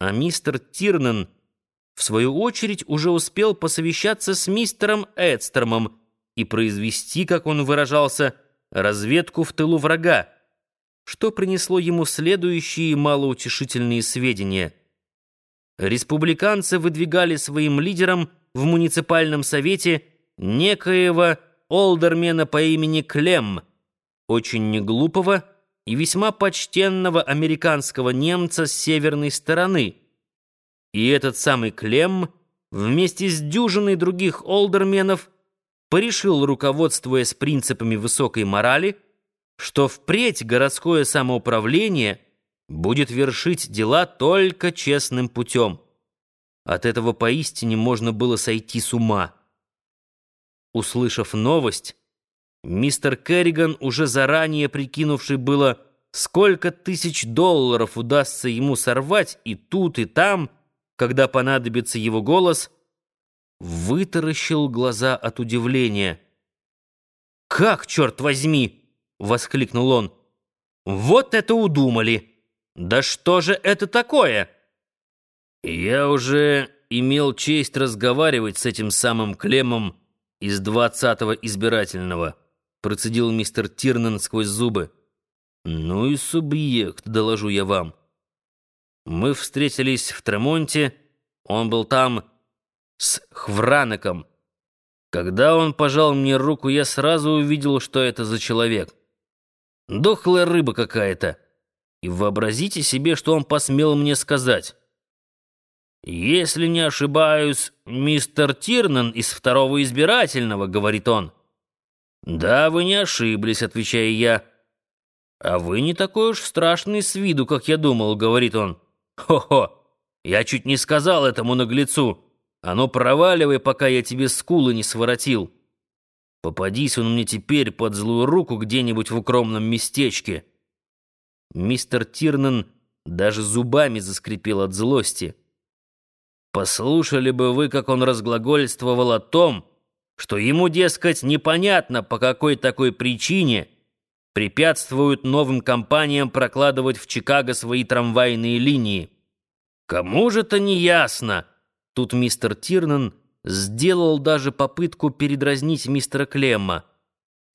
А мистер Тирнан, в свою очередь, уже успел посовещаться с мистером Эдстромом и произвести, как он выражался, разведку в тылу врага, что принесло ему следующие малоутешительные сведения. Республиканцы выдвигали своим лидером в муниципальном совете некоего олдермена по имени Клем, очень неглупого и весьма почтенного американского немца с северной стороны. И этот самый Клем вместе с дюжиной других олдерменов порешил, руководствуясь принципами высокой морали, что впредь городское самоуправление будет вершить дела только честным путем. От этого поистине можно было сойти с ума. Услышав новость, мистер Керриган, уже заранее прикинувший было, сколько тысяч долларов удастся ему сорвать и тут, и там, когда понадобится его голос, вытаращил глаза от удивления. «Как, черт возьми!» — воскликнул он. «Вот это удумали! Да что же это такое?» «Я уже имел честь разговаривать с этим самым Клемом из двадцатого избирательного», — процедил мистер Тирнан сквозь зубы. «Ну и субъект, доложу я вам. Мы встретились в Тремонте, он был там с Хвранеком. Когда он пожал мне руку, я сразу увидел, что это за человек. Дохлая рыба какая-то. И вообразите себе, что он посмел мне сказать». «Если не ошибаюсь, мистер Тирнан из второго избирательного», — говорит он. «Да, вы не ошиблись», — отвечаю я. «А вы не такой уж страшный с виду, как я думал», — говорит он. «Хо-хо! Я чуть не сказал этому наглецу. А ну проваливай, пока я тебе скулы не своротил. Попадись он мне теперь под злую руку где-нибудь в укромном местечке». Мистер Тирнан даже зубами заскрипел от злости. Послушали бы вы, как он разглагольствовал о том, что ему, дескать, непонятно, по какой такой причине препятствуют новым компаниям прокладывать в Чикаго свои трамвайные линии. Кому же это не ясно? Тут мистер Тирнан сделал даже попытку передразнить мистера Клемма.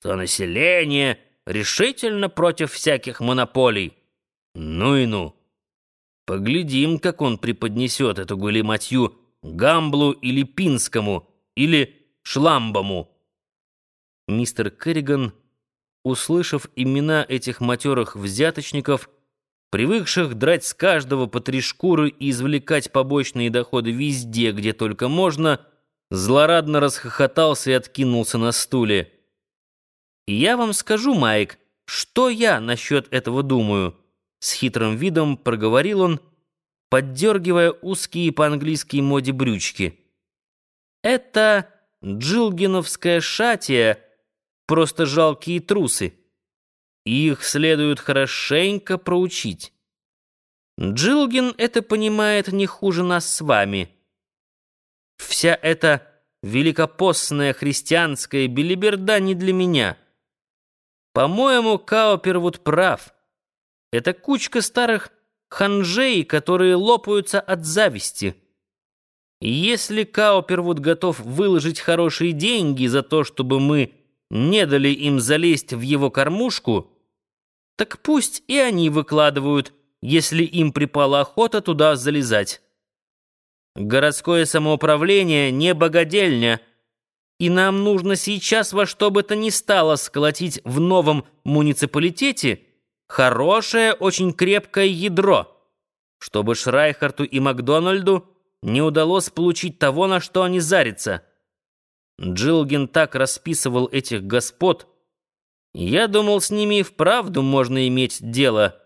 То население решительно против всяких монополий. Ну и ну. Поглядим, как он преподнесет эту гулиматью Гамблу или Пинскому, или Шламбому. Мистер Керриган, услышав имена этих матерых взяточников, привыкших драть с каждого по три шкуры и извлекать побочные доходы везде, где только можно, злорадно расхохотался и откинулся на стуле. «Я вам скажу, Майк, что я насчет этого думаю». С хитрым видом проговорил он, поддергивая узкие по английской моде брючки. «Это джилгиновская шатия, просто жалкие трусы. Их следует хорошенько проучить. Джилгин это понимает не хуже нас с вами. Вся эта великопостная христианская белиберда не для меня. По-моему, Каупервуд прав». Это кучка старых ханжей, которые лопаются от зависти. Если Каупервуд готов выложить хорошие деньги за то, чтобы мы не дали им залезть в его кормушку, так пусть и они выкладывают, если им припала охота туда залезать. Городское самоуправление не богадельня, и нам нужно сейчас во что бы то ни стало сколотить в новом муниципалитете хорошее, очень крепкое ядро, чтобы Шрайхарту и Макдональду не удалось получить того, на что они зарятся. Джилгин так расписывал этих господ, я думал, с ними и вправду можно иметь дело.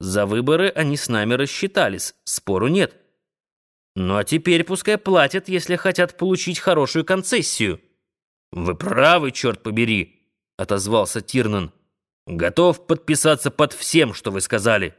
За выборы они с нами рассчитались, спору нет. Ну а теперь пускай платят, если хотят получить хорошую концессию. «Вы правы, черт побери», — отозвался Тирнан. Готов подписаться под всем, что вы сказали.